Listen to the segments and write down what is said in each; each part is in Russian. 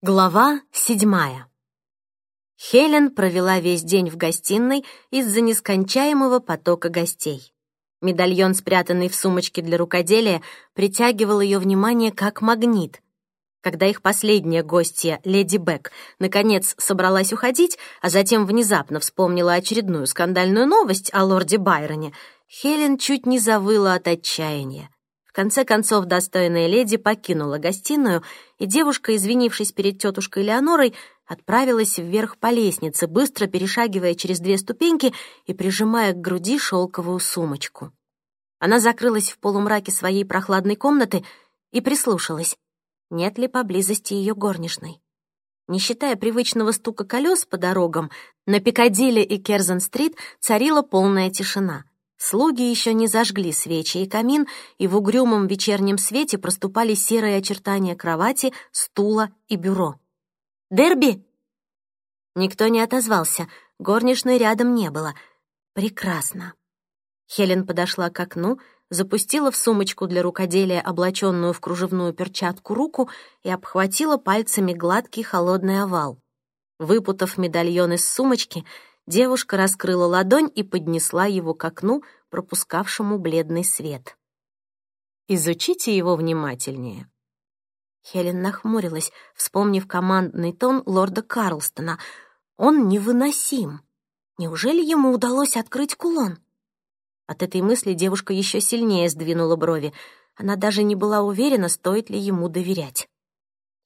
Глава седьмая. Хелен провела весь день в гостиной из-за нескончаемого потока гостей. Медальон, спрятанный в сумочке для рукоделия, притягивал ее внимание как магнит. Когда их последняя гостья, леди Бек, наконец собралась уходить, а затем внезапно вспомнила очередную скандальную новость о лорде Байроне, Хелен чуть не завыла от отчаяния. В конце концов, достойная леди покинула гостиную, и девушка, извинившись перед тетушкой Леонорой, отправилась вверх по лестнице, быстро перешагивая через две ступеньки и прижимая к груди шелковую сумочку. Она закрылась в полумраке своей прохладной комнаты и прислушалась, нет ли поблизости ее горничной. Не считая привычного стука колес по дорогам, на Пикадилли и Керзен-стрит царила полная тишина. Слуги еще не зажгли свечи и камин, и в угрюмом вечернем свете проступали серые очертания кровати, стула и бюро. «Дерби!» Никто не отозвался, горничной рядом не было. «Прекрасно!» Хелен подошла к окну, запустила в сумочку для рукоделия облаченную в кружевную перчатку руку и обхватила пальцами гладкий холодный овал. Выпутав медальон из сумочки, Девушка раскрыла ладонь и поднесла его к окну, пропускавшему бледный свет. «Изучите его внимательнее». Хелен нахмурилась, вспомнив командный тон лорда Карлстона. «Он невыносим. Неужели ему удалось открыть кулон?» От этой мысли девушка еще сильнее сдвинула брови. Она даже не была уверена, стоит ли ему доверять.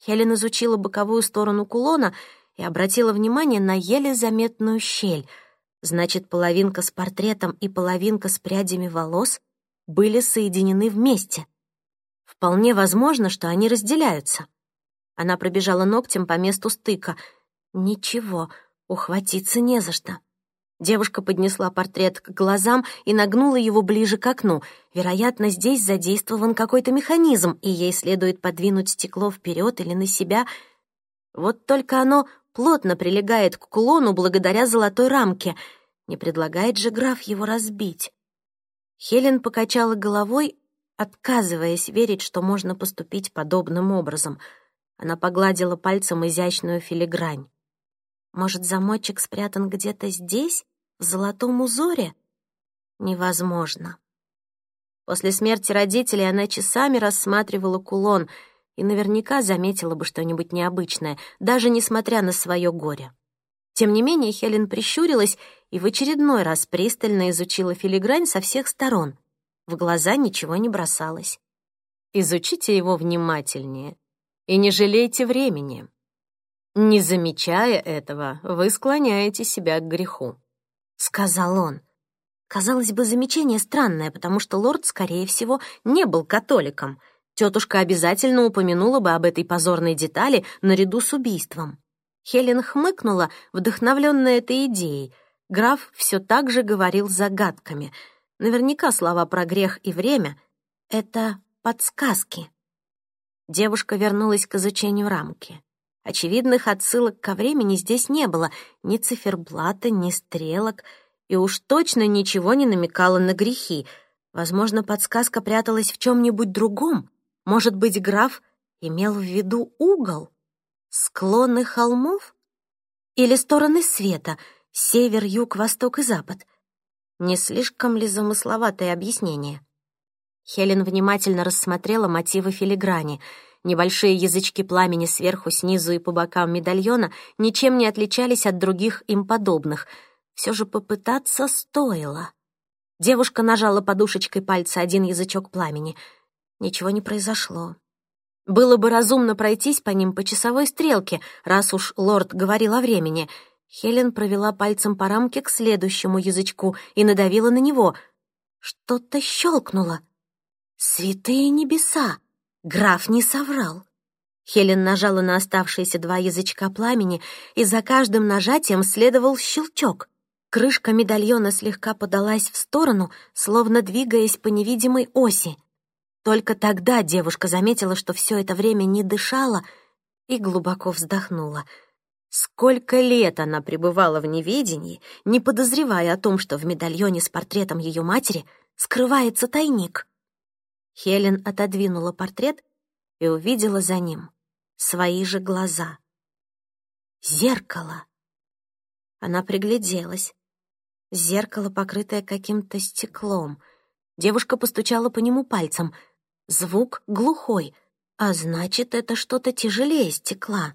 Хелен изучила боковую сторону кулона — и обратила внимание на еле заметную щель. Значит, половинка с портретом и половинка с прядями волос были соединены вместе. Вполне возможно, что они разделяются. Она пробежала ногтем по месту стыка. Ничего, ухватиться не за что. Девушка поднесла портрет к глазам и нагнула его ближе к окну. Вероятно, здесь задействован какой-то механизм, и ей следует подвинуть стекло вперед или на себя. Вот только оно плотно прилегает к кулону благодаря золотой рамке. Не предлагает же граф его разбить. Хелен покачала головой, отказываясь верить, что можно поступить подобным образом. Она погладила пальцем изящную филигрань. Может, замочек спрятан где-то здесь, в золотом узоре? Невозможно. После смерти родителей она часами рассматривала кулон — и наверняка заметила бы что-нибудь необычное, даже несмотря на свое горе. Тем не менее, Хелен прищурилась и в очередной раз пристально изучила филигрань со всех сторон. В глаза ничего не бросалось. «Изучите его внимательнее и не жалейте времени. Не замечая этого, вы склоняете себя к греху», — сказал он. Казалось бы, замечание странное, потому что лорд, скорее всего, не был католиком — Тетушка обязательно упомянула бы об этой позорной детали наряду с убийством. Хелен хмыкнула, вдохновленная этой идеей. Граф все так же говорил загадками. Наверняка слова про грех и время — это подсказки. Девушка вернулась к изучению рамки. Очевидных отсылок ко времени здесь не было, ни циферблата, ни стрелок, и уж точно ничего не намекало на грехи. Возможно, подсказка пряталась в чем-нибудь другом, может быть, граф имел в виду угол? Склоны холмов? Или стороны света, север, юг, восток и запад? Не слишком ли замысловатое объяснение? Хелен внимательно рассмотрела мотивы филиграни. Небольшие язычки пламени сверху, снизу и по бокам медальона ничем не отличались от других им подобных. Все же попытаться стоило. Девушка нажала подушечкой пальца один язычок пламени — Ничего не произошло. Было бы разумно пройтись по ним по часовой стрелке, раз уж лорд говорил о времени. Хелен провела пальцем по рамке к следующему язычку и надавила на него. Что-то щелкнуло. «Святые небеса!» Граф не соврал. Хелен нажала на оставшиеся два язычка пламени, и за каждым нажатием следовал щелчок. Крышка медальона слегка подалась в сторону, словно двигаясь по невидимой оси. Только тогда девушка заметила, что все это время не дышала и глубоко вздохнула. Сколько лет она пребывала в неведении, не подозревая о том, что в медальоне с портретом ее матери скрывается тайник. Хелен отодвинула портрет и увидела за ним свои же глаза — Зеркало. Она пригляделась. Зеркало, покрытое каким-то стеклом. Девушка постучала по нему пальцем. Звук глухой, а значит, это что-то тяжелее стекла.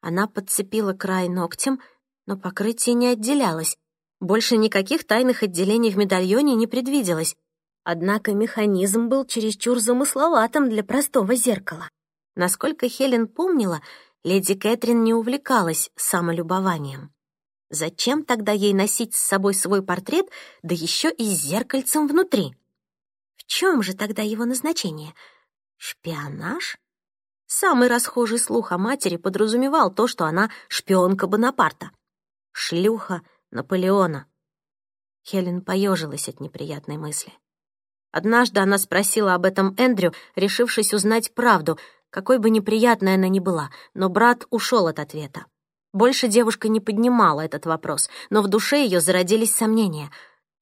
Она подцепила край ногтем, но покрытие не отделялось. Больше никаких тайных отделений в медальоне не предвиделось. Однако механизм был чересчур замысловатым для простого зеркала. Насколько Хелен помнила, леди Кэтрин не увлекалась самолюбованием. Зачем тогда ей носить с собой свой портрет, да еще и с зеркальцем внутри? Чем же тогда его назначение? Шпионаж? Самый расхожий слух о матери подразумевал то, что она шпионка Бонапарта. Шлюха Наполеона. Хелен поежилась от неприятной мысли. Однажды она спросила об этом Эндрю, решившись узнать правду, какой бы неприятной она ни была, но брат ушел от ответа. Больше девушка не поднимала этот вопрос, но в душе ее зародились сомнения.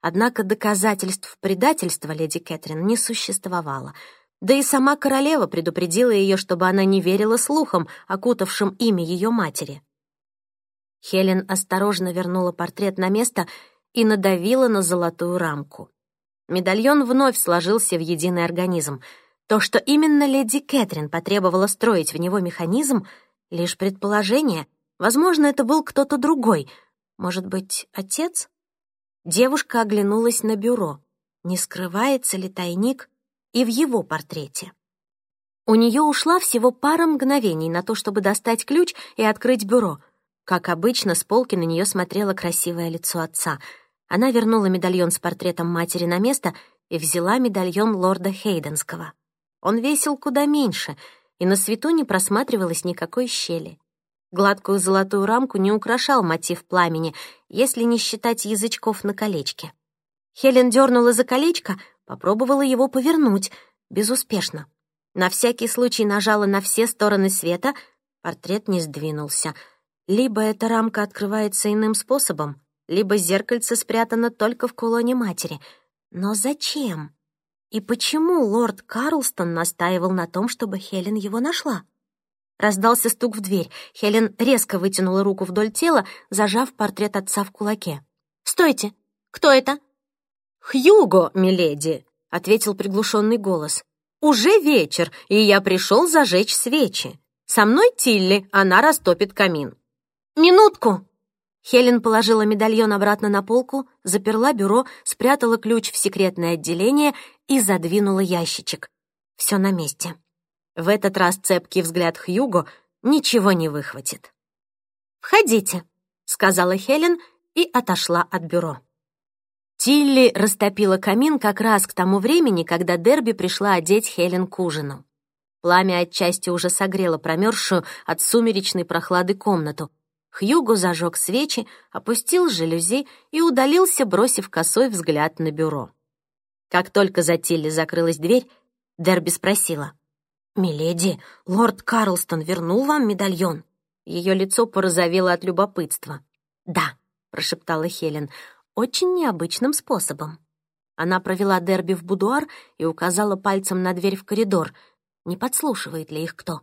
Однако доказательств предательства леди Кэтрин не существовало. Да и сама королева предупредила ее, чтобы она не верила слухам, окутавшим имя ее матери. Хелен осторожно вернула портрет на место и надавила на золотую рамку. Медальон вновь сложился в единый организм. То, что именно леди Кэтрин потребовала строить в него механизм, — лишь предположение, Возможно, это был кто-то другой. Может быть, отец? Девушка оглянулась на бюро. Не скрывается ли тайник и в его портрете? У нее ушла всего пара мгновений на то, чтобы достать ключ и открыть бюро. Как обычно, с полки на нее смотрело красивое лицо отца. Она вернула медальон с портретом матери на место и взяла медальон лорда Хейденского. Он весил куда меньше, и на свету не просматривалось никакой щели. Гладкую золотую рамку не украшал мотив пламени, если не считать язычков на колечке. Хелен дернула за колечко, попробовала его повернуть, безуспешно. На всякий случай нажала на все стороны света, портрет не сдвинулся. Либо эта рамка открывается иным способом, либо зеркальце спрятано только в кулоне матери. Но зачем? И почему лорд Карлстон настаивал на том, чтобы Хелен его нашла? Раздался стук в дверь. Хелен резко вытянула руку вдоль тела, зажав портрет отца в кулаке. «Стойте! Кто это?» «Хьюго, миледи», — ответил приглушенный голос. «Уже вечер, и я пришел зажечь свечи. Со мной Тилли, она растопит камин». «Минутку!» Хелен положила медальон обратно на полку, заперла бюро, спрятала ключ в секретное отделение и задвинула ящичек. Все на месте. В этот раз цепкий взгляд Хьюго ничего не выхватит. «Входите», — сказала Хелен и отошла от бюро. Тилли растопила камин как раз к тому времени, когда Дерби пришла одеть Хелен к ужину. Пламя отчасти уже согрело промерзшую от сумеречной прохлады комнату. Хьюго зажег свечи, опустил жалюзи и удалился, бросив косой взгляд на бюро. Как только за Тилли закрылась дверь, Дерби спросила — «Миледи, лорд Карлстон вернул вам медальон?» Ее лицо порозовело от любопытства. «Да», — прошептала Хелен, — «очень необычным способом». Она провела Дерби в будуар и указала пальцем на дверь в коридор. Не подслушивает ли их кто?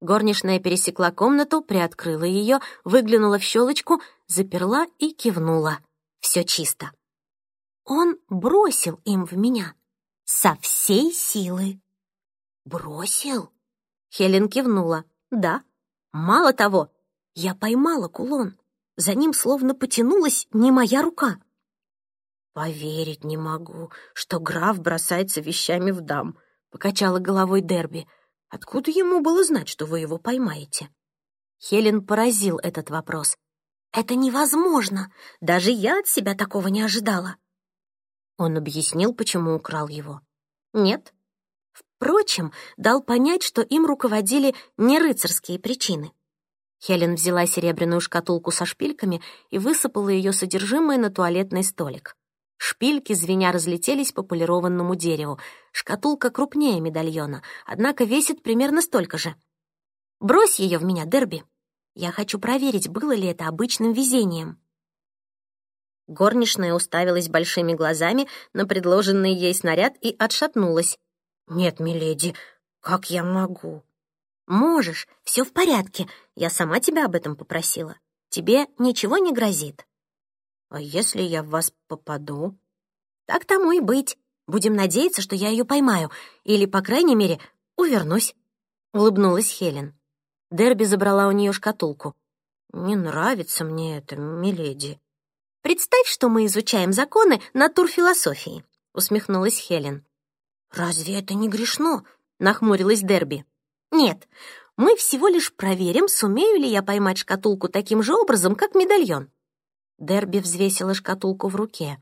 Горничная пересекла комнату, приоткрыла ее, выглянула в щелочку, заперла и кивнула. Все чисто. Он бросил им в меня со всей силы. «Бросил?» Хелен кивнула. «Да. Мало того, я поймала кулон. За ним словно потянулась не моя рука». «Поверить не могу, что граф бросается вещами в дам», — покачала головой Дерби. «Откуда ему было знать, что вы его поймаете?» Хелен поразил этот вопрос. «Это невозможно! Даже я от себя такого не ожидала!» Он объяснил, почему украл его. «Нет, Впрочем, дал понять, что им руководили не рыцарские причины. Хелен взяла серебряную шкатулку со шпильками и высыпала ее содержимое на туалетный столик. Шпильки, звеня, разлетелись по полированному дереву. Шкатулка крупнее медальона, однако весит примерно столько же. «Брось ее в меня, Дерби. Я хочу проверить, было ли это обычным везением». Горничная уставилась большими глазами на предложенный ей снаряд и отшатнулась. «Нет, миледи, как я могу?» «Можешь, все в порядке. Я сама тебя об этом попросила. Тебе ничего не грозит». «А если я в вас попаду?» «Так тому и быть. Будем надеяться, что я ее поймаю. Или, по крайней мере, увернусь», — улыбнулась Хелен. Дерби забрала у нее шкатулку. «Не нравится мне это, миледи». «Представь, что мы изучаем законы натурфилософии», — усмехнулась Хелен. «Разве это не грешно?» — нахмурилась Дерби. «Нет, мы всего лишь проверим, сумею ли я поймать шкатулку таким же образом, как медальон». Дерби взвесила шкатулку в руке.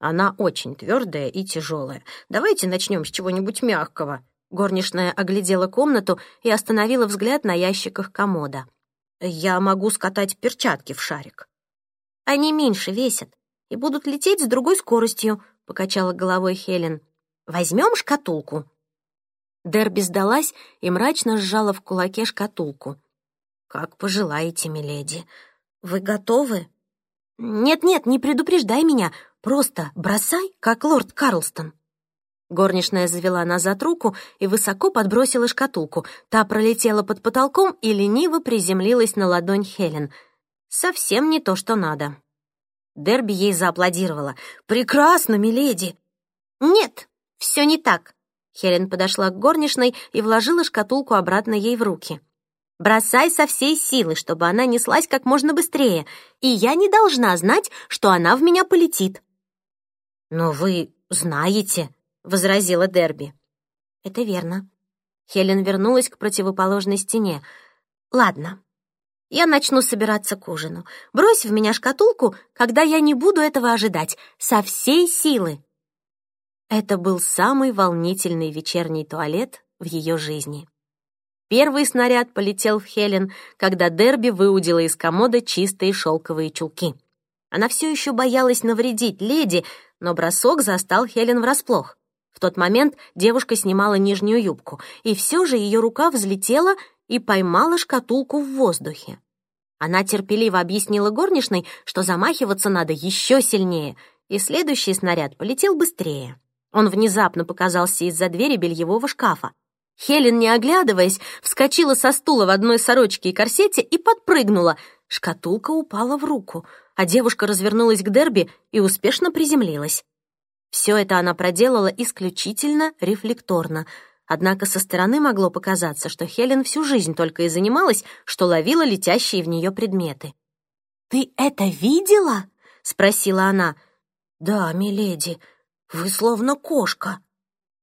«Она очень твердая и тяжелая. Давайте начнем с чего-нибудь мягкого». Горничная оглядела комнату и остановила взгляд на ящиках комода. «Я могу скатать перчатки в шарик». «Они меньше весят и будут лететь с другой скоростью», — покачала головой Хелен. «Возьмем шкатулку». Дерби сдалась и мрачно сжала в кулаке шкатулку. «Как пожелаете, миледи. Вы готовы?» «Нет-нет, не предупреждай меня. Просто бросай, как лорд Карлстон». Горничная завела назад руку и высоко подбросила шкатулку. Та пролетела под потолком и лениво приземлилась на ладонь Хелен. Совсем не то, что надо. Дерби ей зааплодировала. «Прекрасно, миледи!» «Нет, все не так». Хелен подошла к горничной и вложила шкатулку обратно ей в руки. «Бросай со всей силы, чтобы она неслась как можно быстрее, и я не должна знать, что она в меня полетит». «Но вы знаете», — возразила Дерби. «Это верно». Хелен вернулась к противоположной стене. «Ладно, я начну собираться к ужину. Брось в меня шкатулку, когда я не буду этого ожидать, со всей силы». Это был самый волнительный вечерний туалет в ее жизни. Первый снаряд полетел в Хелен, когда Дерби выудила из комода чистые шелковые чулки. Она все еще боялась навредить леди, но бросок застал Хелен врасплох. В тот момент девушка снимала нижнюю юбку, и все же ее рука взлетела и поймала шкатулку в воздухе. Она терпеливо объяснила горничной, что замахиваться надо еще сильнее, и следующий снаряд полетел быстрее. Он внезапно показался из-за двери бельевого шкафа. Хелен, не оглядываясь, вскочила со стула в одной сорочке и корсете и подпрыгнула. Шкатулка упала в руку, а девушка развернулась к Дерби и успешно приземлилась. Все это она проделала исключительно рефлекторно, однако со стороны могло показаться, что Хелен всю жизнь только и занималась, что ловила летящие в нее предметы. «Ты это видела?» — спросила она. «Да, миледи, вы словно кошка».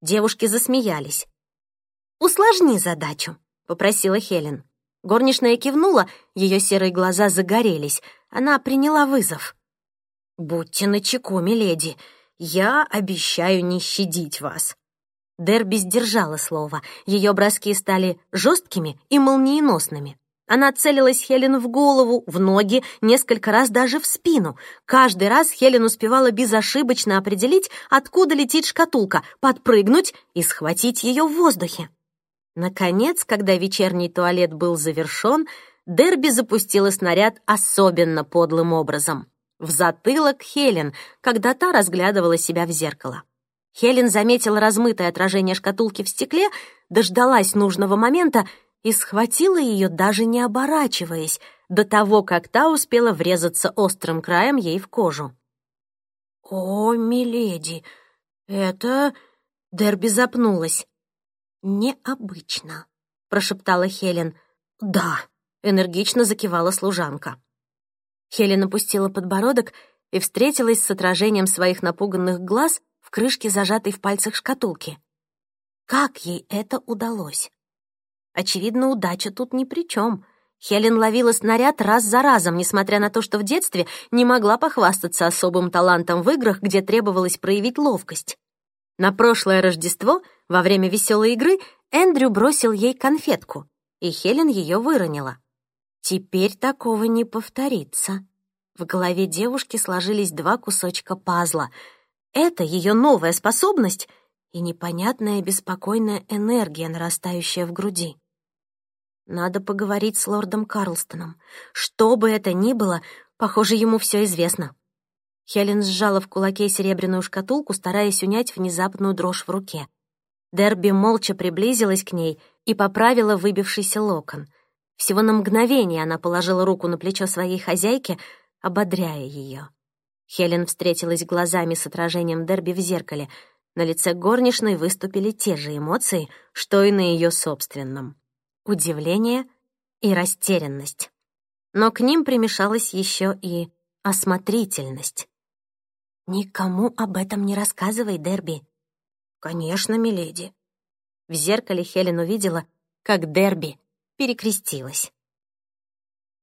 Девушки засмеялись. «Усложни задачу», — попросила Хелен. Горничная кивнула, ее серые глаза загорелись. Она приняла вызов. «Будьте начеку, миледи. Я обещаю не щадить вас». Дерби сдержала слово. Ее броски стали жесткими и молниеносными. Она целилась Хелен в голову, в ноги, несколько раз даже в спину. Каждый раз Хелен успевала безошибочно определить, откуда летит шкатулка, подпрыгнуть и схватить ее в воздухе. Наконец, когда вечерний туалет был завершен, Дерби запустила снаряд особенно подлым образом в затылок Хелен, когда та разглядывала себя в зеркало. Хелен заметила размытое отражение шкатулки в стекле, дождалась нужного момента и схватила ее, даже не оборачиваясь, до того, как та успела врезаться острым краем ей в кожу. «О, миледи, это...» Дерби запнулась. «Необычно», — прошептала Хелен. «Да», — энергично закивала служанка. Хелен опустила подбородок и встретилась с отражением своих напуганных глаз в крышке, зажатой в пальцах шкатулки. Как ей это удалось? Очевидно, удача тут ни при чем. Хелен ловила снаряд раз за разом, несмотря на то, что в детстве не могла похвастаться особым талантом в играх, где требовалось проявить ловкость. На прошлое Рождество, во время веселой игры, Эндрю бросил ей конфетку, и Хелен ее выронила. Теперь такого не повторится. В голове девушки сложились два кусочка пазла. Это ее новая способность и непонятная беспокойная энергия, нарастающая в груди. Надо поговорить с лордом Карлстоном. Что бы это ни было, похоже, ему все известно. Хелен сжала в кулаке серебряную шкатулку, стараясь унять внезапную дрожь в руке. Дерби молча приблизилась к ней и поправила выбившийся локон. Всего на мгновение она положила руку на плечо своей хозяйки, ободряя ее. Хелен встретилась глазами с отражением Дерби в зеркале. На лице горничной выступили те же эмоции, что и на ее собственном. Удивление и растерянность. Но к ним примешалась еще и осмотрительность. «Никому об этом не рассказывай, Дерби». «Конечно, миледи». В зеркале Хелен увидела, как Дерби перекрестилась.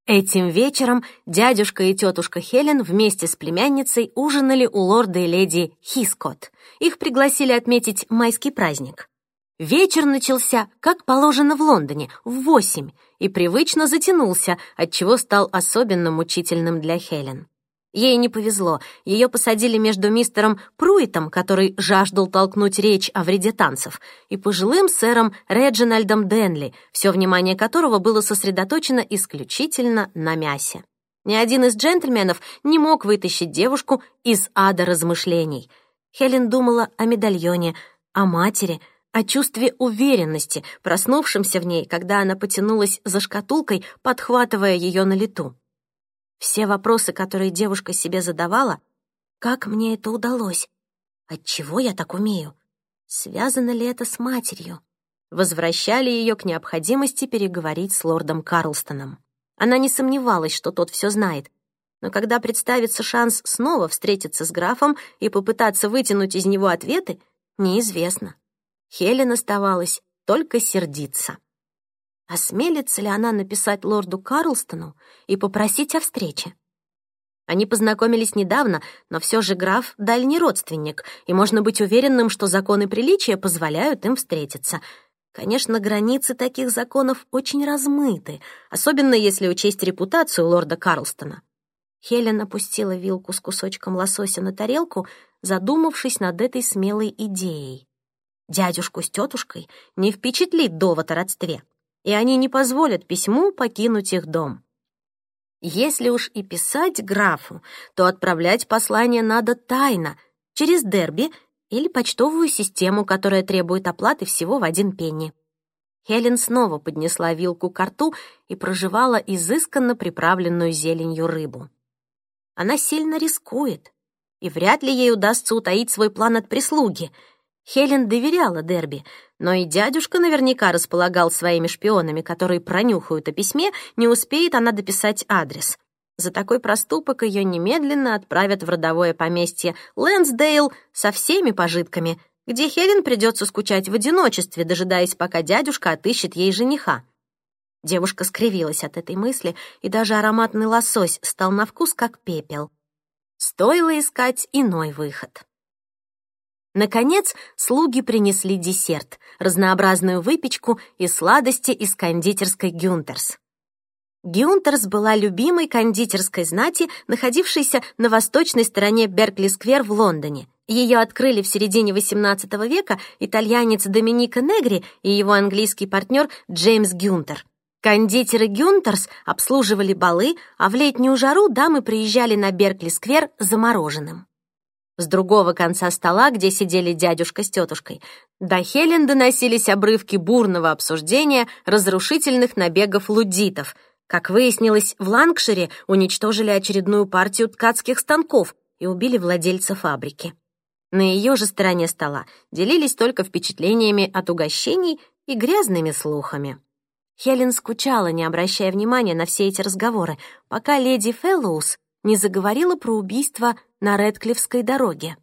Этим вечером дядюшка и тетушка Хелен вместе с племянницей ужинали у лорда и леди Хискот. Их пригласили отметить майский праздник. Вечер начался, как положено в Лондоне, в восемь, и привычно затянулся, отчего стал особенно мучительным для Хелен. Ей не повезло. Ее посадили между мистером Пруитом, который жаждал толкнуть речь о вреде танцев, и пожилым сэром Реджинальдом Денли, все внимание которого было сосредоточено исключительно на мясе. Ни один из джентльменов не мог вытащить девушку из ада размышлений. Хелен думала о медальоне, о матери, о чувстве уверенности, проснувшемся в ней, когда она потянулась за шкатулкой, подхватывая ее на лету. Все вопросы, которые девушка себе задавала, как мне это удалось? Отчего я так умею? Связано ли это с матерью? Возвращали ее к необходимости переговорить с лордом Карлстоном. Она не сомневалась, что тот все знает, но когда представится шанс снова встретиться с графом и попытаться вытянуть из него ответы, неизвестно. Хелен оставалась только сердиться. Осмелится ли она написать лорду Карлстону и попросить о встрече? Они познакомились недавно, но все же граф — дальний родственник, и можно быть уверенным, что законы приличия позволяют им встретиться. Конечно, границы таких законов очень размыты, особенно если учесть репутацию лорда Карлстона. Хелен опустила вилку с кусочком лосося на тарелку, задумавшись над этой смелой идеей. Дядюшку с тетушкой не впечатлит довод о родстве и они не позволят письму покинуть их дом. Если уж и писать графу, то отправлять послание надо тайно, через дерби или почтовую систему, которая требует оплаты всего в один пенни. Хелен снова поднесла вилку к рту и проживала изысканно приправленную зеленью рыбу. Она сильно рискует, и вряд ли ей удастся утаить свой план от прислуги — Хелен доверяла Дерби, но и дядюшка наверняка располагал своими шпионами, которые пронюхают о письме, не успеет она дописать адрес. За такой проступок ее немедленно отправят в родовое поместье Лэнсдейл со всеми пожитками, где Хелен придется скучать в одиночестве, дожидаясь, пока дядюшка отыщет ей жениха. Девушка скривилась от этой мысли, и даже ароматный лосось стал на вкус как пепел. Стоило искать иной выход. Наконец, слуги принесли десерт, разнообразную выпечку и сладости из кондитерской Гюнтерс. Гюнтерс была любимой кондитерской знати, находившейся на восточной стороне Беркли-сквер в Лондоне. Ее открыли в середине XVIII века итальянец Доминика Негри и его английский партнер Джеймс Гюнтер. Кондитеры Гюнтерс обслуживали балы, а в летнюю жару дамы приезжали на Беркли-сквер за мороженым. С другого конца стола, где сидели дядюшка с тетушкой, до Хелен доносились обрывки бурного обсуждения разрушительных набегов лудитов. Как выяснилось, в Лангшире уничтожили очередную партию ткацких станков и убили владельца фабрики. На ее же стороне стола делились только впечатлениями от угощений и грязными слухами. Хелен скучала, не обращая внимания на все эти разговоры, пока леди Фэллоус не заговорила про убийство на Редклифской дороге.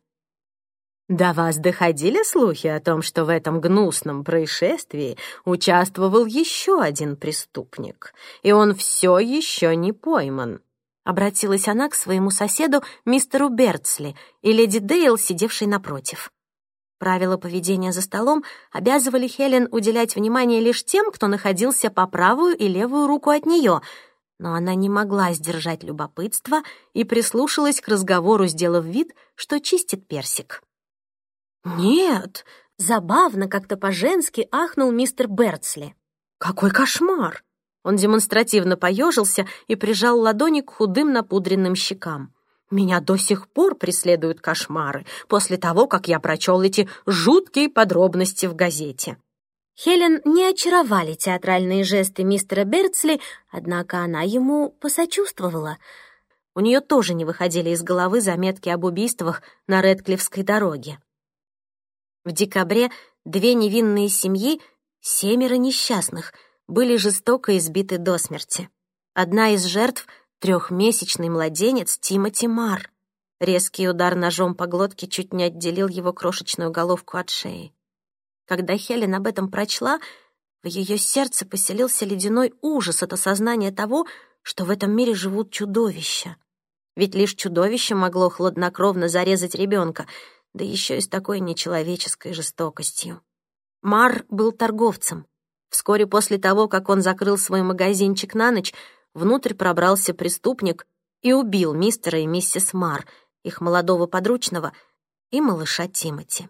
До вас доходили слухи о том, что в этом гнусном происшествии участвовал еще один преступник, и он все еще не пойман. Обратилась она к своему соседу, мистеру Бертсли, и леди Дейл, сидевшей напротив. Правила поведения за столом обязывали Хелен уделять внимание лишь тем, кто находился по правую и левую руку от нее — но она не могла сдержать любопытство и прислушалась к разговору, сделав вид, что чистит персик. «Нет!» — забавно как-то по-женски ахнул мистер Бертсли. «Какой кошмар!» Он демонстративно поежился и прижал ладони к худым напудренным щекам. Меня до сих пор преследуют кошмары после того, как я прочел эти жуткие подробности в газете». Хелен не очаровали театральные жесты мистера Берцли, однако она ему посочувствовала. У нее тоже не выходили из головы заметки об убийствах на Редклифской дороге. В декабре две невинные семьи, семеро несчастных, были жестоко избиты до смерти. Одна из жертв — трехмесячный младенец Тимоти Мар. Резкий удар ножом по глотке чуть не отделил его крошечную головку от шеи. Когда Хелен об этом прочла, в ее сердце поселился ледяной ужас от осознания того, что в этом мире живут чудовища. Ведь лишь чудовище могло хладнокровно зарезать ребенка — да еще и с такой нечеловеческой жестокостью. Мар был торговцем. Вскоре после того, как он закрыл свой магазинчик на ночь, внутрь пробрался преступник и убил мистера и миссис Мар, их молодого подручного и малыша Тимати.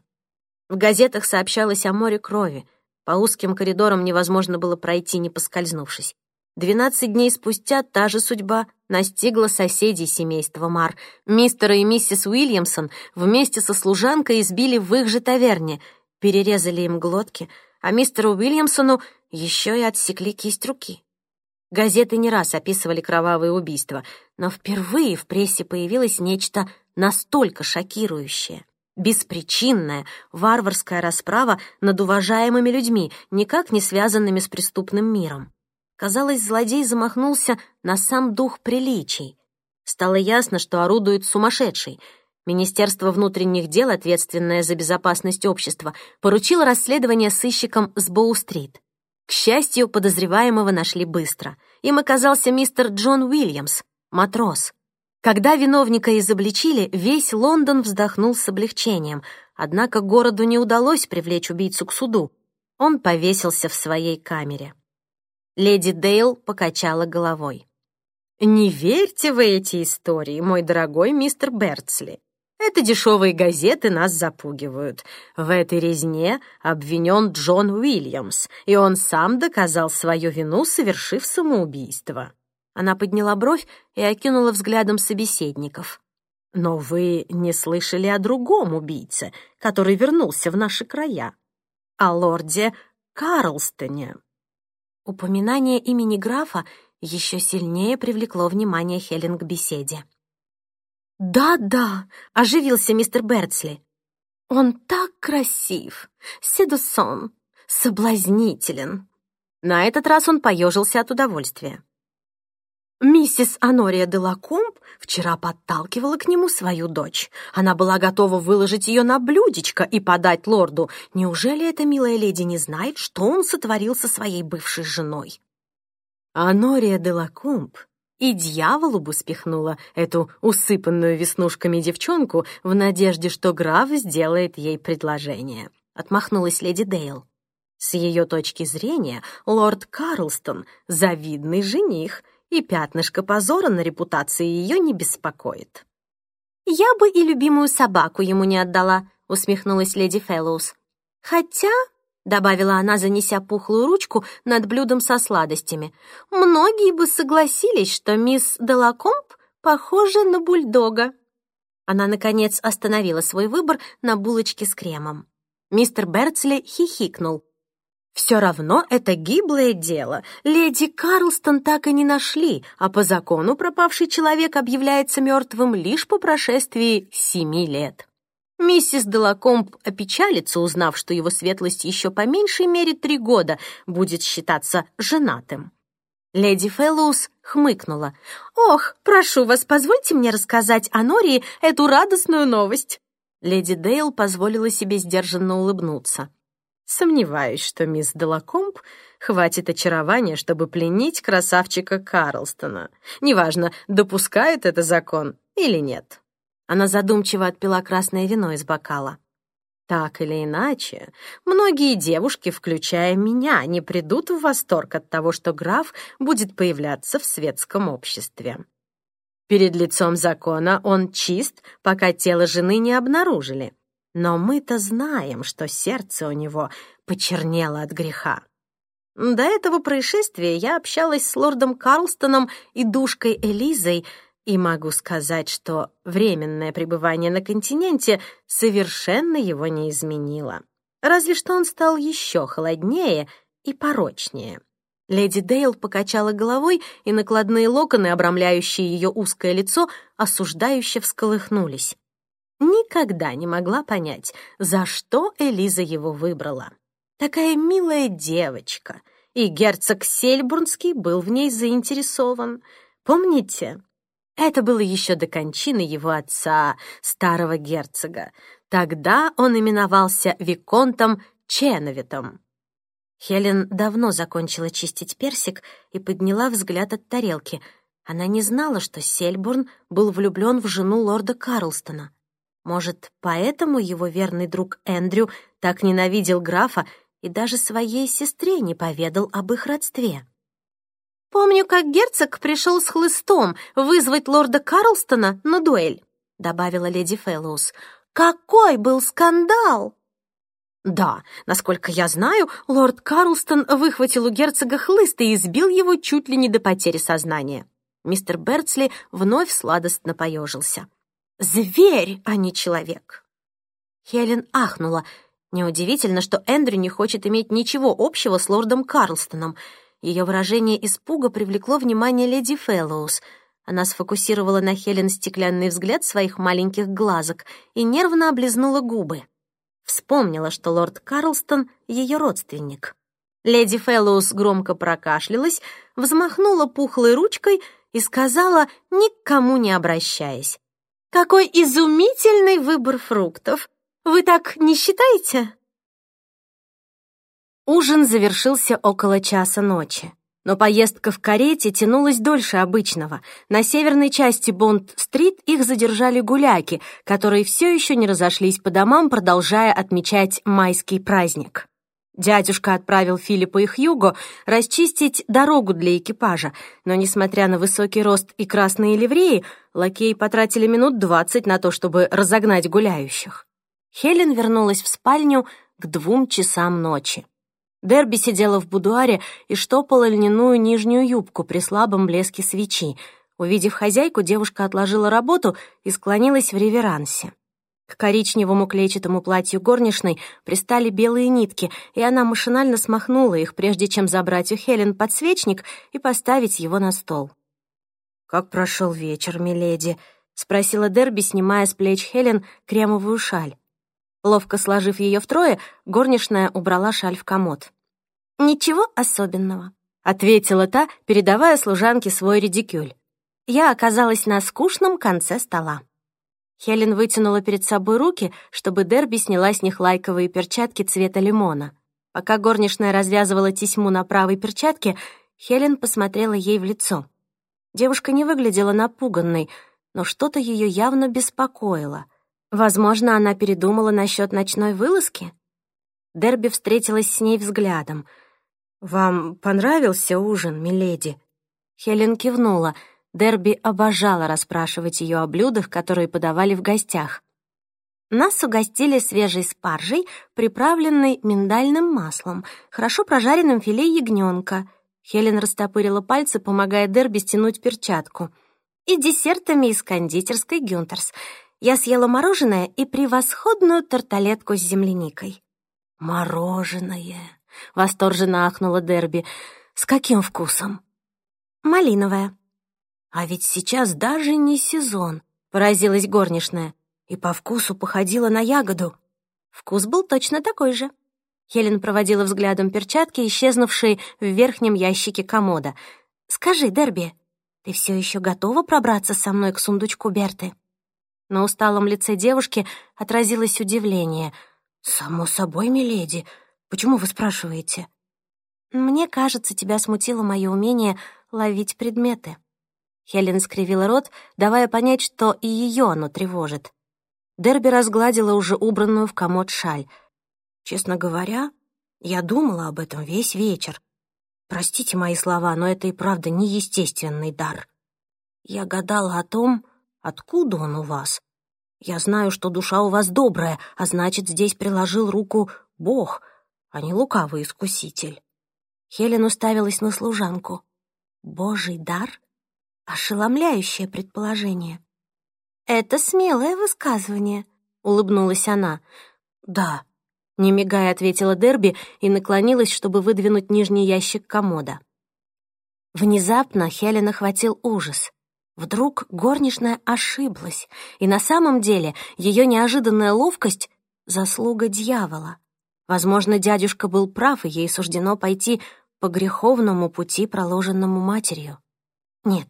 В газетах сообщалось о море крови. По узким коридорам невозможно было пройти, не поскользнувшись. Двенадцать дней спустя та же судьба настигла соседей семейства Мар. Мистера и миссис Уильямсон вместе со служанкой избили в их же таверне, перерезали им глотки, а мистеру Уильямсону еще и отсекли кисть руки. Газеты не раз описывали кровавые убийства, но впервые в прессе появилось нечто настолько шокирующее. Беспричинная, варварская расправа над уважаемыми людьми, никак не связанными с преступным миром. Казалось, злодей замахнулся на сам дух приличий. Стало ясно, что орудует сумасшедший. Министерство внутренних дел, ответственное за безопасность общества, поручило расследование сыщикам с Боу-стрит. К счастью, подозреваемого нашли быстро. Им оказался мистер Джон Уильямс, матрос. Когда виновника изобличили, весь Лондон вздохнул с облегчением, однако городу не удалось привлечь убийцу к суду. Он повесился в своей камере. Леди Дейл покачала головой. «Не верьте в эти истории, мой дорогой мистер Бертсли. Это дешевые газеты нас запугивают. В этой резне обвинен Джон Уильямс, и он сам доказал свою вину, совершив самоубийство». Она подняла бровь и окинула взглядом собеседников. «Но вы не слышали о другом убийце, который вернулся в наши края, о лорде Карлстоне». Упоминание имени графа еще сильнее привлекло внимание Хелен к беседе. «Да-да», — оживился мистер Берцли. «Он так красив, седусон, соблазнителен». На этот раз он поежился от удовольствия. Миссис Анория де Лакомб вчера подталкивала к нему свою дочь. Она была готова выложить ее на блюдечко и подать лорду. Неужели эта милая леди не знает, что он сотворил со своей бывшей женой? Анория де Лакомб и дьяволу бы спихнула эту усыпанную веснушками девчонку в надежде, что граф сделает ей предложение. Отмахнулась леди Дейл. С ее точки зрения, лорд Карлстон — завидный жених — и пятнышко позора на репутации ее не беспокоит. «Я бы и любимую собаку ему не отдала», — усмехнулась леди Фэллоус. «Хотя», — добавила она, занеся пухлую ручку над блюдом со сладостями, «многие бы согласились, что мисс Делакомб похожа на бульдога». Она, наконец, остановила свой выбор на булочке с кремом. Мистер Берцли хихикнул. Все равно это гиблое дело. Леди Карлстон так и не нашли, а по закону пропавший человек объявляется мертвым лишь по прошествии семи лет. Миссис Делакомб опечалится, узнав, что его светлость еще по меньшей мере три года будет считаться женатым. Леди Фэллоус хмыкнула. «Ох, прошу вас, позвольте мне рассказать о Нории эту радостную новость». Леди Дейл позволила себе сдержанно улыбнуться. Сомневаюсь, что мисс Делакомб хватит очарования, чтобы пленить красавчика Карлстона. Неважно, допускает это закон или нет. Она задумчиво отпила красное вино из бокала. Так или иначе, многие девушки, включая меня, не придут в восторг от того, что граф будет появляться в светском обществе. Перед лицом закона он чист, пока тело жены не обнаружили. Но мы-то знаем, что сердце у него почернело от греха. До этого происшествия я общалась с лордом Карлстоном и душкой Элизой, и могу сказать, что временное пребывание на континенте совершенно его не изменило. Разве что он стал еще холоднее и порочнее. Леди Дейл покачала головой, и накладные локоны, обрамляющие ее узкое лицо, осуждающе всколыхнулись. Никогда не могла понять, за что Элиза его выбрала. Такая милая девочка, и герцог Сельбурнский был в ней заинтересован. Помните? Это было еще до кончины его отца, старого герцога. Тогда он именовался Виконтом Ченовитом. Хелен давно закончила чистить персик и подняла взгляд от тарелки. Она не знала, что Сельбурн был влюблен в жену лорда Карлстона. Может, поэтому его верный друг Эндрю так ненавидел графа и даже своей сестре не поведал об их родстве. «Помню, как герцог пришел с хлыстом вызвать лорда Карлстона на дуэль», добавила леди Фэллоус. «Какой был скандал!» Да, насколько я знаю, лорд Карлстон выхватил у герцога хлыст и избил его чуть ли не до потери сознания. Мистер Бертсли вновь сладостно поежился. «Зверь, а не человек!» Хелен ахнула. Неудивительно, что Эндрю не хочет иметь ничего общего с лордом Карлстоном. Ее выражение испуга привлекло внимание леди Фэллоус. Она сфокусировала на Хелен стеклянный взгляд своих маленьких глазок и нервно облизнула губы. Вспомнила, что лорд Карлстон — ее родственник. Леди Фэллоус громко прокашлялась, взмахнула пухлой ручкой и сказала, никому не обращаясь. «Какой изумительный выбор фруктов! Вы так не считаете?» Ужин завершился около часа ночи. Но поездка в карете тянулась дольше обычного. На северной части Бонд-стрит их задержали гуляки, которые все еще не разошлись по домам, продолжая отмечать майский праздник. Дядюшка отправил Филиппа и Хьюго расчистить дорогу для экипажа, но, несмотря на высокий рост и красные ливреи, лакеи потратили минут двадцать на то, чтобы разогнать гуляющих. Хелен вернулась в спальню к двум часам ночи. Дерби сидела в будуаре и штопала льняную нижнюю юбку при слабом блеске свечи. Увидев хозяйку, девушка отложила работу и склонилась в реверансе. К коричневому клетчатому платью горничной пристали белые нитки, и она машинально смахнула их, прежде чем забрать у Хелен подсвечник и поставить его на стол. «Как прошел вечер, миледи?» — спросила Дерби, снимая с плеч Хелен кремовую шаль. Ловко сложив ее втрое, горничная убрала шаль в комод. «Ничего особенного», — ответила та, передавая служанке свой редикюль. Я оказалась на скучном конце стола. Хелен вытянула перед собой руки, чтобы Дерби сняла с них лайковые перчатки цвета лимона. Пока горничная развязывала тесьму на правой перчатке, Хелен посмотрела ей в лицо. Девушка не выглядела напуганной, но что-то ее явно беспокоило. Возможно, она передумала насчет ночной вылазки? Дерби встретилась с ней взглядом. «Вам понравился ужин, миледи?» Хелен кивнула. Дерби обожала расспрашивать ее о блюдах, которые подавали в гостях. Нас угостили свежей спаржей, приправленной миндальным маслом, хорошо прожаренным филе ягненка. Хелен растопырила пальцы, помогая Дерби стянуть перчатку. И десертами из кондитерской Гюнтерс — я съела мороженое и превосходную тарталетку с земляникой. «Мороженое!» — восторженно ахнула Дерби. «С каким вкусом?» «Малиновое». «А ведь сейчас даже не сезон», — поразилась горничная. И по вкусу походила на ягоду. Вкус был точно такой же. Хелен проводила взглядом перчатки, исчезнувшие в верхнем ящике комода. «Скажи, Дерби, ты все еще готова пробраться со мной к сундучку Берты?» На усталом лице девушки отразилось удивление. «Само собой, миледи. Почему вы спрашиваете?» «Мне кажется, тебя смутило мое умение ловить предметы». Хелен скривила рот, давая понять, что и ее оно тревожит. Дерби разгладила уже убранную в комод шаль. «Честно говоря, я думала об этом весь вечер. Простите мои слова, но это и правда неестественный дар. Я гадала о том, Откуда он у вас? Я знаю, что душа у вас добрая, а значит, здесь приложил руку Бог, а не лукавый искуситель». Хелен уставилась на служанку. «Божий дар? Ошеломляющее предположение. «Это смелое высказывание», — улыбнулась она. «Да», — не мигая ответила Дерби и наклонилась, чтобы выдвинуть нижний ящик комода. Внезапно Хелен охватил ужас. Вдруг горничная ошиблась, и на самом деле ее неожиданная ловкость — заслуга дьявола. Возможно, дядюшка был прав, и ей суждено пойти по греховному пути, проложенному матерью. Нет,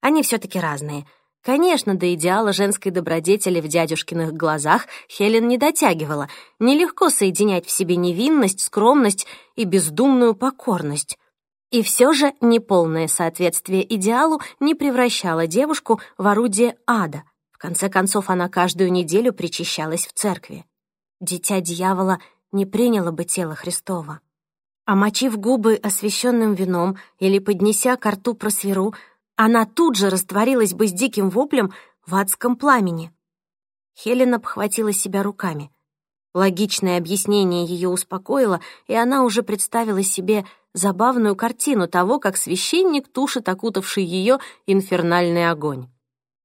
они все таки разные — Конечно, до идеала женской добродетели в дядюшкиных глазах Хелен не дотягивала. Нелегко соединять в себе невинность, скромность и бездумную покорность. И все же неполное соответствие идеалу не превращало девушку в орудие ада. В конце концов, она каждую неделю причащалась в церкви. Дитя дьявола не приняло бы тело Христова. Омочив губы освященным вином или поднеся к рту просверу, она тут же растворилась бы с диким воплем в адском пламени. Хелена обхватила себя руками. Логичное объяснение ее успокоило, и она уже представила себе забавную картину того, как священник тушит окутавший ее инфернальный огонь.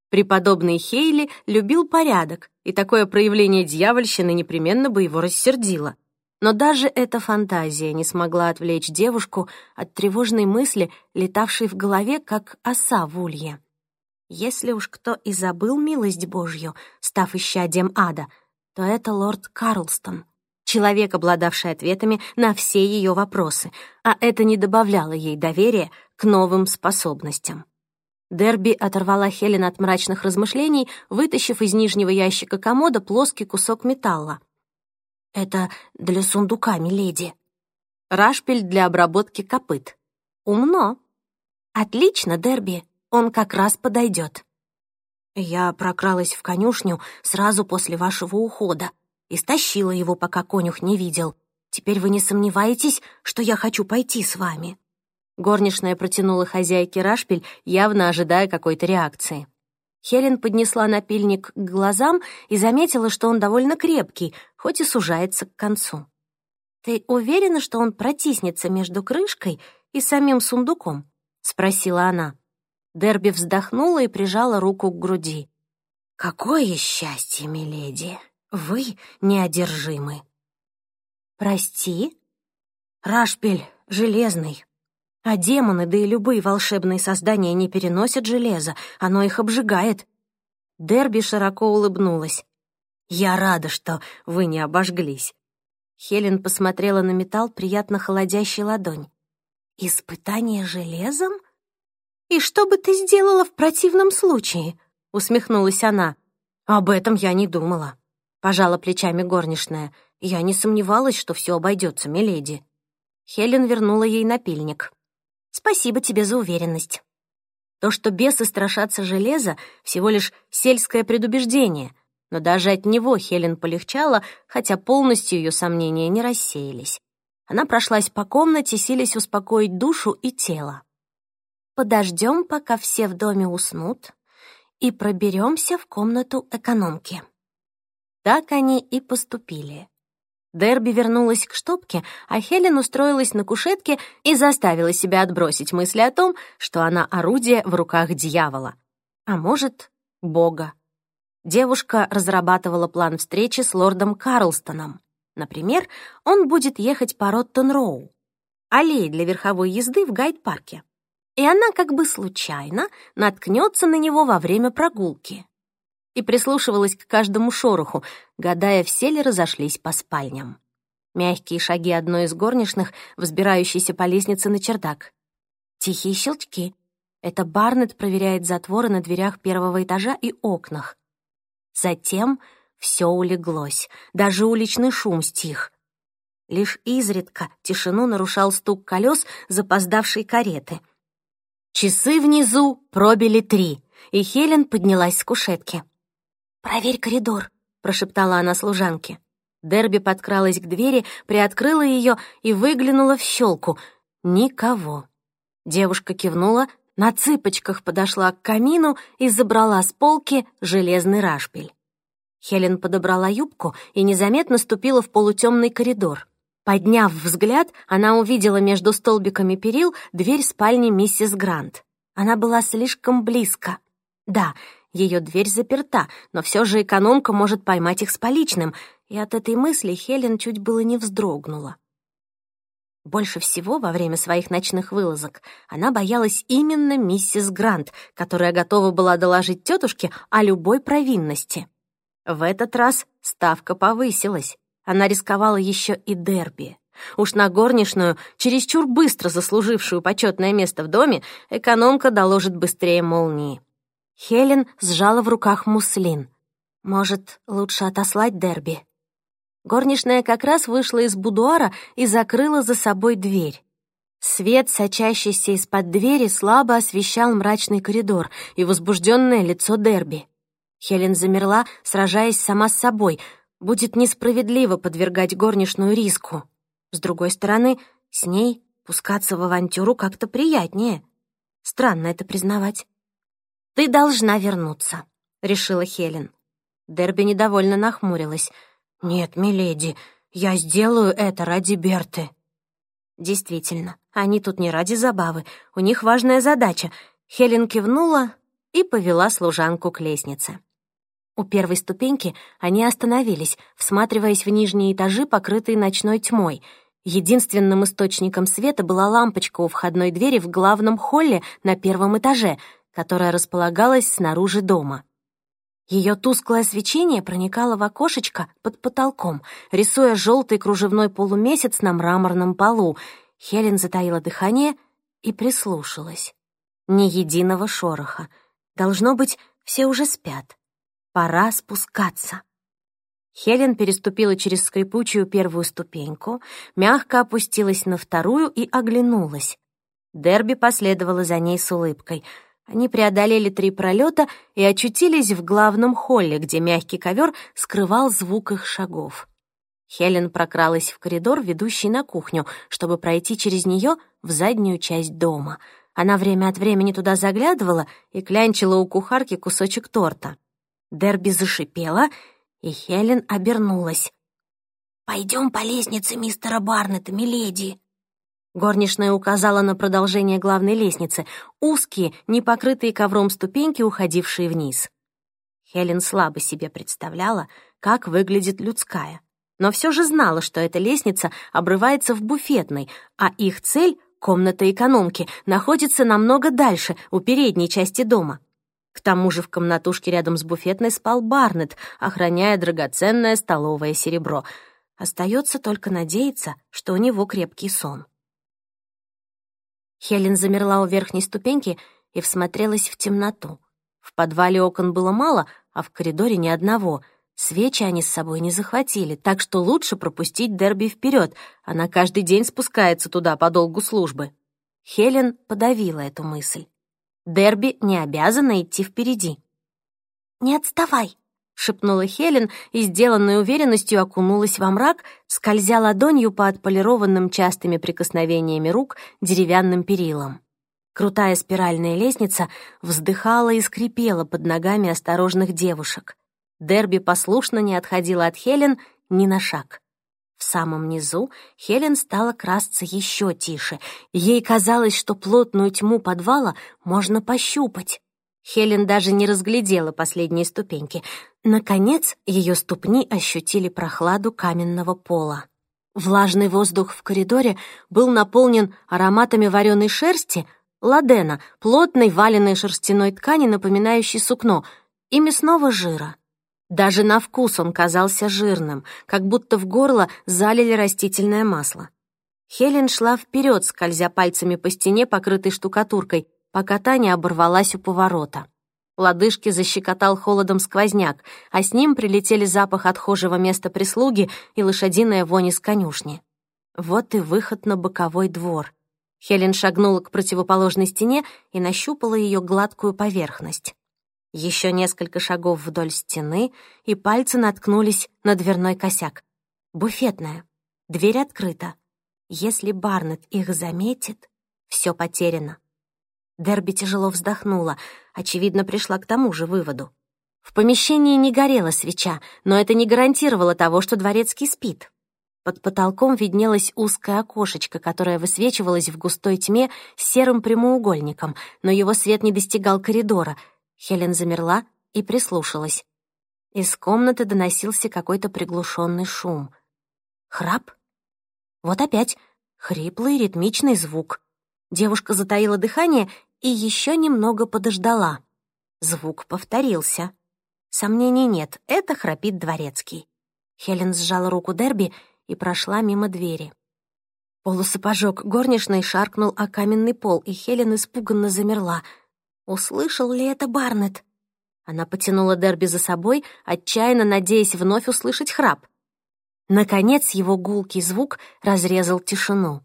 Преподобный Хейли любил порядок, и такое проявление дьявольщины непременно бы его рассердило. Но даже эта фантазия не смогла отвлечь девушку от тревожной мысли, летавшей в голове, как оса в улье. Если уж кто и забыл милость Божью, став исчадием ада, то это лорд Карлстон, человек, обладавший ответами на все ее вопросы, а это не добавляло ей доверия к новым способностям. Дерби оторвала Хелен от мрачных размышлений, вытащив из нижнего ящика комода плоский кусок металла. «Это для сундука, миледи». «Рашпиль для обработки копыт». «Умно». «Отлично, Дерби, он как раз подойдет». Я прокралась в конюшню сразу после вашего ухода и стащила его, пока конюх не видел. Теперь вы не сомневаетесь, что я хочу пойти с вами?» Горничная протянула хозяйке рашпиль, явно ожидая какой-то реакции. Хелен поднесла напильник к глазам и заметила, что он довольно крепкий, хоть и сужается к концу. «Ты уверена, что он протиснется между крышкой и самим сундуком?» — спросила она. Дерби вздохнула и прижала руку к груди. «Какое счастье, миледи! Вы неодержимы!» «Прости?» «Рашпиль железный, а демоны, да и любые волшебные создания не переносят железо, оно их обжигает. Дерби широко улыбнулась. «Я рада, что вы не обожглись». Хелен посмотрела на металл, приятно холодящей ладонь. «Испытание железом? И что бы ты сделала в противном случае?» — усмехнулась она. «Об этом я не думала», — пожала плечами горничная. «Я не сомневалась, что все обойдется, миледи». Хелен вернула ей напильник. Спасибо тебе за уверенность. То, что бесы страшатся железа, всего лишь сельское предубеждение, но даже от него Хелен полегчала, хотя полностью ее сомнения не рассеялись. Она прошлась по комнате, силясь успокоить душу и тело. Подождем, пока все в доме уснут, и проберемся в комнату экономки. Так они и поступили. Дерби вернулась к штопке, а Хелен устроилась на кушетке и заставила себя отбросить мысли о том, что она орудие в руках дьявола. А может, Бога. Девушка разрабатывала план встречи с лордом Карлстоном. Например, он будет ехать по Роттон-Роу, аллее для верховой езды в гайд-парке. И она как бы случайно наткнется на него во время прогулки и прислушивалась к каждому шороху, гадая, все ли разошлись по спальням. Мягкие шаги одной из горничных, взбирающейся по лестнице на чердак. Тихие щелчки. Это Барнет проверяет затворы на дверях первого этажа и окнах. Затем все улеглось, даже уличный шум стих. Лишь изредка тишину нарушал стук колес запоздавшей кареты. Часы внизу пробили три, и Хелен поднялась с кушетки. «Проверь коридор», — прошептала она служанке. Дерби подкралась к двери, приоткрыла ее и выглянула в щелку. Никого. Девушка кивнула, на цыпочках подошла к камину и забрала с полки железный рашпиль. Хелен подобрала юбку и незаметно ступила в полутемный коридор. Подняв взгляд, она увидела между столбиками перил дверь спальни миссис Грант. Она была слишком близко. Да, ее дверь заперта, но все же экономка может поймать их с поличным, и от этой мысли Хелен чуть было не вздрогнула. Больше всего во время своих ночных вылазок она боялась именно миссис Грант, которая готова была доложить тетушке о любой провинности. В этот раз ставка повысилась. Она рисковала еще и дерби. Уж на горничную, чересчур быстро заслужившую почетное место в доме, экономка доложит быстрее молнии. Хелен сжала в руках муслин. Может, лучше отослать дерби? Горничная как раз вышла из будуара и закрыла за собой дверь. Свет, сочащийся из-под двери, слабо освещал мрачный коридор и возбужденное лицо Дерби. Хелен замерла, сражаясь сама с собой. Будет несправедливо подвергать горничную риску. С другой стороны, с ней пускаться в авантюру как-то приятнее. Странно это признавать. «Ты должна вернуться», — решила Хелен. Дерби недовольно нахмурилась — «Нет, миледи, я сделаю это ради Берты». Действительно, они тут не ради забавы, у них важная задача. Хелен кивнула и повела служанку к лестнице. У первой ступеньки они остановились, всматриваясь в нижние этажи, покрытые ночной тьмой. Единственным источником света была лампочка у входной двери в главном холле на первом этаже, которая располагалась снаружи дома. Ее тусклое свечение проникало в окошечко под потолком, рисуя желтый кружевной полумесяц на мраморном полу. Хелен затаила дыхание и прислушалась. Ни единого шороха. Должно быть, все уже спят. Пора спускаться. Хелен переступила через скрипучую первую ступеньку, мягко опустилась на вторую и оглянулась. Дерби последовала за ней с улыбкой — они преодолели три пролета и очутились в главном холле, где мягкий ковер скрывал звук их шагов. Хелен прокралась в коридор, ведущий на кухню, чтобы пройти через нее в заднюю часть дома. Она время от времени туда заглядывала и клянчила у кухарки кусочек торта. Дерби зашипела, и Хелен обернулась. «Пойдем по лестнице мистера Барнета, миледи», Горничная указала на продолжение главной лестницы, узкие, не покрытые ковром ступеньки, уходившие вниз. Хелен слабо себе представляла, как выглядит людская, но все же знала, что эта лестница обрывается в буфетной, а их цель — комната экономки — находится намного дальше, у передней части дома. К тому же в комнатушке рядом с буфетной спал Барнет, охраняя драгоценное столовое серебро. Остается только надеяться, что у него крепкий сон. Хелен замерла у верхней ступеньки и всмотрелась в темноту. В подвале окон было мало, а в коридоре ни одного. Свечи они с собой не захватили, так что лучше пропустить Дерби вперед. Она каждый день спускается туда по долгу службы. Хелен подавила эту мысль. Дерби не обязана идти впереди. «Не отставай!» — шепнула Хелен и, сделанной уверенностью, окунулась во мрак, скользя ладонью по отполированным частыми прикосновениями рук деревянным перилам. Крутая спиральная лестница вздыхала и скрипела под ногами осторожных девушек. Дерби послушно не отходила от Хелен ни на шаг. В самом низу Хелен стала красться еще тише. Ей казалось, что плотную тьму подвала можно пощупать. Хелен даже не разглядела последние ступеньки. Наконец, ее ступни ощутили прохладу каменного пола. Влажный воздух в коридоре был наполнен ароматами вареной шерсти, ладена, плотной валеной шерстяной ткани, напоминающей сукно, и мясного жира. Даже на вкус он казался жирным, как будто в горло залили растительное масло. Хелен шла вперед, скользя пальцами по стене, покрытой штукатуркой, пока та не оборвалась у поворота. Лодыжки защекотал холодом сквозняк, а с ним прилетели запах отхожего места прислуги и лошадиная вонь из конюшни. Вот и выход на боковой двор. Хелен шагнула к противоположной стене и нащупала ее гладкую поверхность. Еще несколько шагов вдоль стены, и пальцы наткнулись на дверной косяк. Буфетная. Дверь открыта. Если Барнет их заметит, все потеряно. Дерби тяжело вздохнула, очевидно, пришла к тому же выводу. В помещении не горела свеча, но это не гарантировало того, что дворецкий спит. Под потолком виднелось узкое окошечко, которое высвечивалось в густой тьме серым прямоугольником, но его свет не достигал коридора. Хелен замерла и прислушалась. Из комнаты доносился какой-то приглушенный шум. Храп? Вот опять хриплый ритмичный звук. Девушка затаила дыхание и еще немного подождала. Звук повторился. Сомнений нет, это храпит дворецкий. Хелен сжала руку Дерби и прошла мимо двери. Полусапожок горничной шаркнул о каменный пол, и Хелен испуганно замерла. Услышал ли это Барнет? Она потянула Дерби за собой, отчаянно надеясь вновь услышать храп. Наконец его гулкий звук разрезал тишину.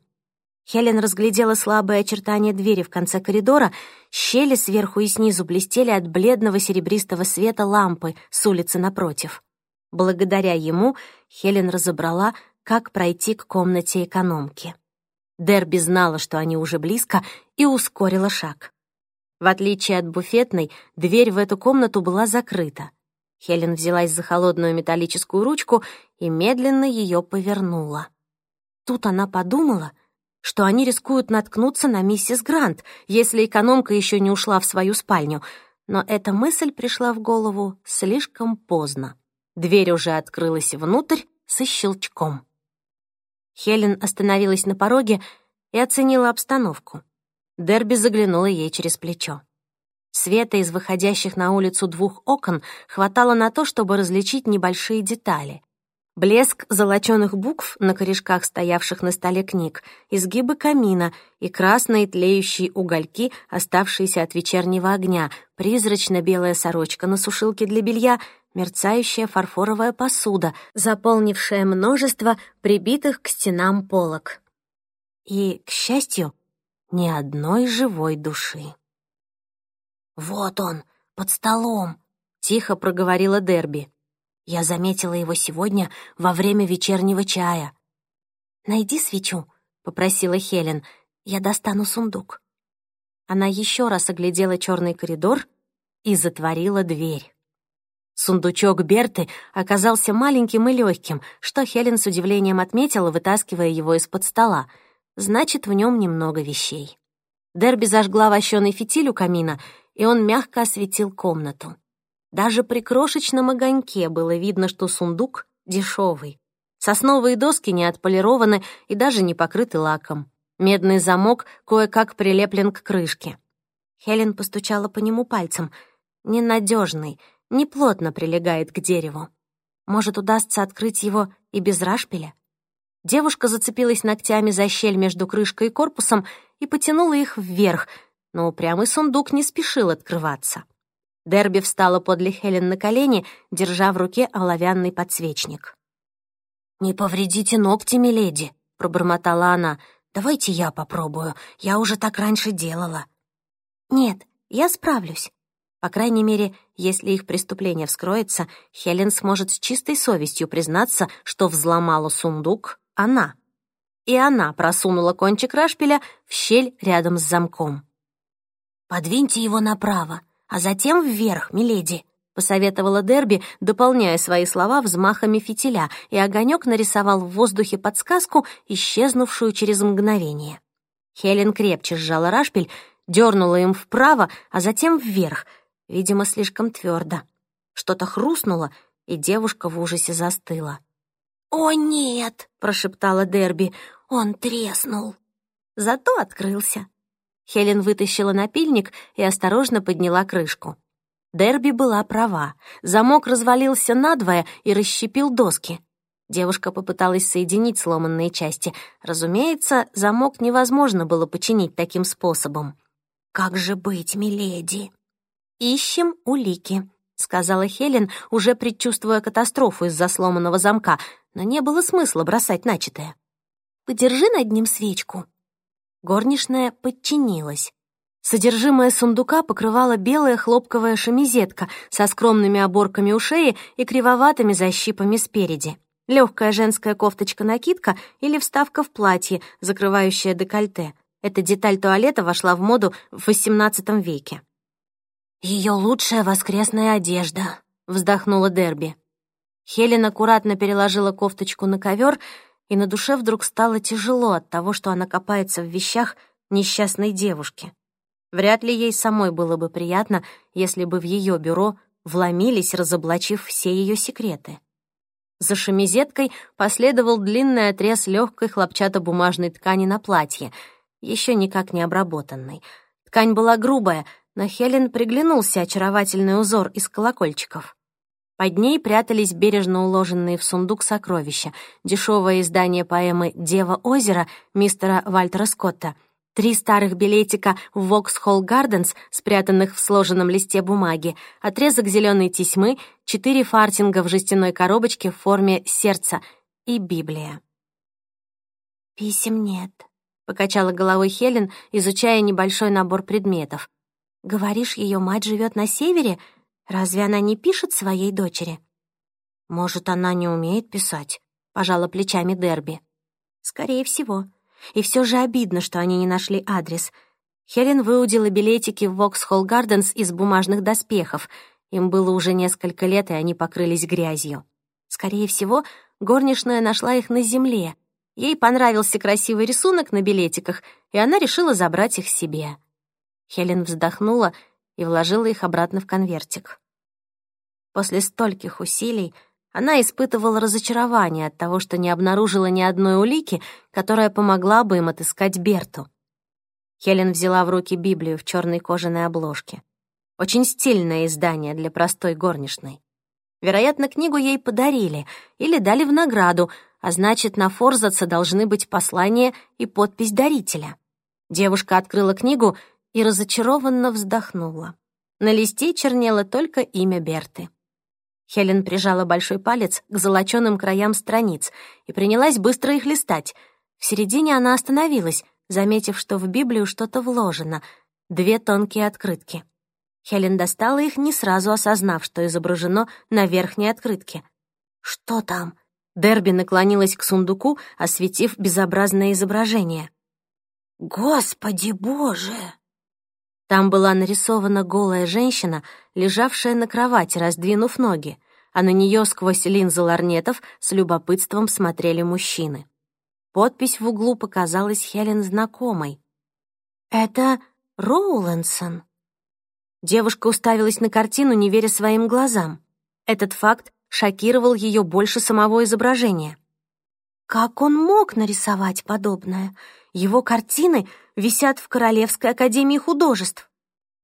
Хелен разглядела слабые очертания двери в конце коридора, щели сверху и снизу блестели от бледного серебристого света лампы с улицы напротив. Благодаря ему Хелен разобрала, как пройти к комнате экономки. Дерби знала, что они уже близко, и ускорила шаг. В отличие от буфетной, дверь в эту комнату была закрыта. Хелен взялась за холодную металлическую ручку и медленно ее повернула. Тут она подумала, что они рискуют наткнуться на миссис Грант, если экономка еще не ушла в свою спальню, но эта мысль пришла в голову слишком поздно. Дверь уже открылась внутрь со щелчком. Хелен остановилась на пороге и оценила обстановку. Дерби заглянула ей через плечо. Света из выходящих на улицу двух окон хватало на то, чтобы различить небольшие детали. Блеск золочёных букв на корешках стоявших на столе книг, изгибы камина и красные тлеющие угольки, оставшиеся от вечернего огня, призрачно-белая сорочка на сушилке для белья — мерцающая фарфоровая посуда, заполнившая множество прибитых к стенам полок. И, к счастью, ни одной живой души. «Вот он, под столом», — тихо проговорила Дерби. «Я заметила его сегодня во время вечернего чая». «Найди свечу», — попросила Хелен. «Я достану сундук». Она еще раз оглядела черный коридор и затворила дверь. Сундучок Берты оказался маленьким и легким, что Хелен с удивлением отметила, вытаскивая его из-под стола. Значит, в нем немного вещей. Дерби зажгла вощеный фитиль у камина, и он мягко осветил комнату. Даже при крошечном огоньке было видно, что сундук дешевый. Сосновые доски не отполированы и даже не покрыты лаком. Медный замок кое-как прилеплен к крышке. Хелен постучала по нему пальцем. Ненадежный, неплотно прилегает к дереву. Может, удастся открыть его и без рашпиля? Девушка зацепилась ногтями за щель между крышкой и корпусом и потянула их вверх, но упрямый сундук не спешил открываться. Дерби встала подле Хелен на колени, держа в руке оловянный подсвечник. «Не повредите ногти, миледи», — пробормотала она. «Давайте я попробую. Я уже так раньше делала». «Нет, я справлюсь», по крайней мере, если их преступление вскроется, Хелен сможет с чистой совестью признаться, что взломала сундук она. И она просунула кончик рашпиля в щель рядом с замком. «Подвиньте его направо, а затем вверх, миледи», — посоветовала Дерби, дополняя свои слова взмахами фитиля, и огонек нарисовал в воздухе подсказку, исчезнувшую через мгновение. Хелен крепче сжала рашпиль, дернула им вправо, а затем вверх — видимо, слишком твердо. Что-то хрустнуло, и девушка в ужасе застыла. «О, нет!» — прошептала Дерби. «Он треснул!» Зато открылся. Хелен вытащила напильник и осторожно подняла крышку. Дерби была права. Замок развалился надвое и расщепил доски. Девушка попыталась соединить сломанные части. Разумеется, замок невозможно было починить таким способом. «Как же быть, миледи?» «Ищем улики», — сказала Хелен, уже предчувствуя катастрофу из-за сломанного замка, но не было смысла бросать начатое. «Подержи над ним свечку». Горничная подчинилась. Содержимое сундука покрывала белая хлопковая шемизетка со скромными оборками у шеи и кривоватыми защипами спереди. Легкая женская кофточка-накидка или вставка в платье, закрывающая декольте. Эта деталь туалета вошла в моду в XVIII веке. Ее лучшая воскресная одежда», — вздохнула Дерби. Хелен аккуратно переложила кофточку на ковер и на душе вдруг стало тяжело от того, что она копается в вещах несчастной девушки. Вряд ли ей самой было бы приятно, если бы в ее бюро вломились, разоблачив все ее секреты. За шемизеткой последовал длинный отрез легкой хлопчатобумажной ткани на платье, еще никак не обработанной. Ткань была грубая, но Хелен приглянулся очаровательный узор из колокольчиков. Под ней прятались бережно уложенные в сундук сокровища, дешевое издание поэмы «Дева озера» мистера Вальтера Скотта, три старых билетика в Воксхолл Гарденс, спрятанных в сложенном листе бумаги, отрезок зеленой тесьмы, четыре фартинга в жестяной коробочке в форме сердца и Библия. «Писем нет», — покачала головой Хелен, изучая небольшой набор предметов. «Говоришь, ее мать живет на севере?» Разве она не пишет своей дочери? Может, она не умеет писать, пожала плечами Дерби. Скорее всего. И все же обидно, что они не нашли адрес. Хелен выудила билетики в Воксхолл Гарденс из бумажных доспехов. Им было уже несколько лет, и они покрылись грязью. Скорее всего, горничная нашла их на земле. Ей понравился красивый рисунок на билетиках, и она решила забрать их себе. Хелен вздохнула и вложила их обратно в конвертик. После стольких усилий она испытывала разочарование от того, что не обнаружила ни одной улики, которая помогла бы им отыскать Берту. Хелен взяла в руки Библию в черной кожаной обложке. Очень стильное издание для простой горничной. Вероятно, книгу ей подарили или дали в награду, а значит, на форзаце должны быть послание и подпись дарителя. Девушка открыла книгу и разочарованно вздохнула. На листе чернело только имя Берты. Хелен прижала большой палец к золочёным краям страниц и принялась быстро их листать. В середине она остановилась, заметив, что в Библию что-то вложено. Две тонкие открытки. Хелен достала их, не сразу осознав, что изображено на верхней открытке. «Что там?» Дерби наклонилась к сундуку, осветив безобразное изображение. «Господи боже!» Там была нарисована голая женщина, лежавшая на кровати, раздвинув ноги, а на нее сквозь линзы ларнетов с любопытством смотрели мужчины. Подпись в углу показалась Хелен знакомой. «Это Роулэнсон». Девушка уставилась на картину, не веря своим глазам. Этот факт шокировал ее больше самого изображения. Как он мог нарисовать подобное? Его картины висят в Королевской академии художеств.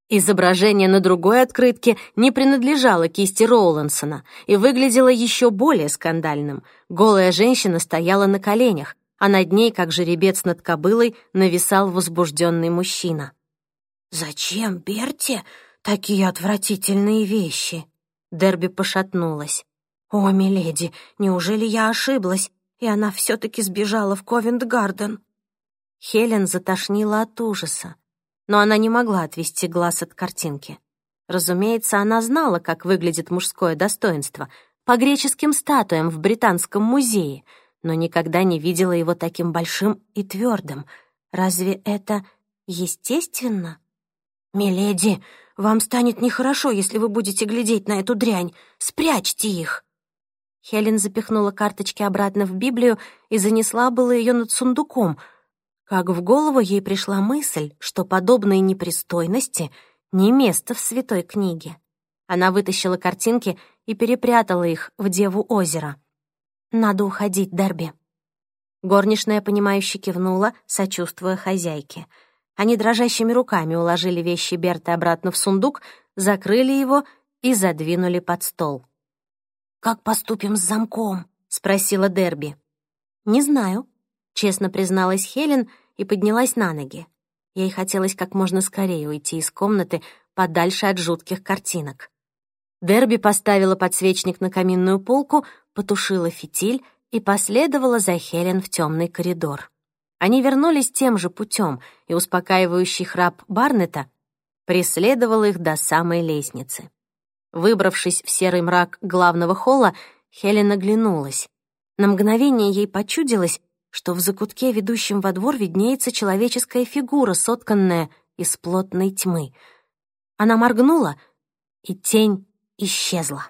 Изображение на другой открытке не принадлежало кисти Роулансона и выглядело еще более скандальным. Голая женщина стояла на коленях, а над ней, как жеребец над кобылой, нависал возбужденный мужчина. «Зачем Берте такие отвратительные вещи?» Дерби пошатнулась. «О, миледи, неужели я ошиблась, и она все-таки сбежала в Ковент-Гарден?» Хелен затошнила от ужаса, но она не могла отвести глаз от картинки. Разумеется, она знала, как выглядит мужское достоинство по греческим статуям в Британском музее, но никогда не видела его таким большим и твердым. Разве это естественно? «Миледи, вам станет нехорошо, если вы будете глядеть на эту дрянь. Спрячьте их!» Хелен запихнула карточки обратно в Библию и занесла было ее над сундуком — как в голову ей пришла мысль, что подобные непристойности не место в святой книге. Она вытащила картинки и перепрятала их в Деву озера. «Надо уходить, Дерби». Горничная, понимающе кивнула, сочувствуя хозяйке. Они дрожащими руками уложили вещи Берты обратно в сундук, закрыли его и задвинули под стол. «Как поступим с замком?» — спросила Дерби. «Не знаю», честно призналась Хелен и поднялась на ноги. Ей хотелось как можно скорее уйти из комнаты подальше от жутких картинок. Дерби поставила подсвечник на каминную полку, потушила фитиль и последовала за Хелен в темный коридор. Они вернулись тем же путем, и успокаивающий храп Барнета преследовал их до самой лестницы. Выбравшись в серый мрак главного холла, Хелен оглянулась. На мгновение ей почудилось, что в закутке, ведущем во двор, виднеется человеческая фигура, сотканная из плотной тьмы. Она моргнула, и тень исчезла.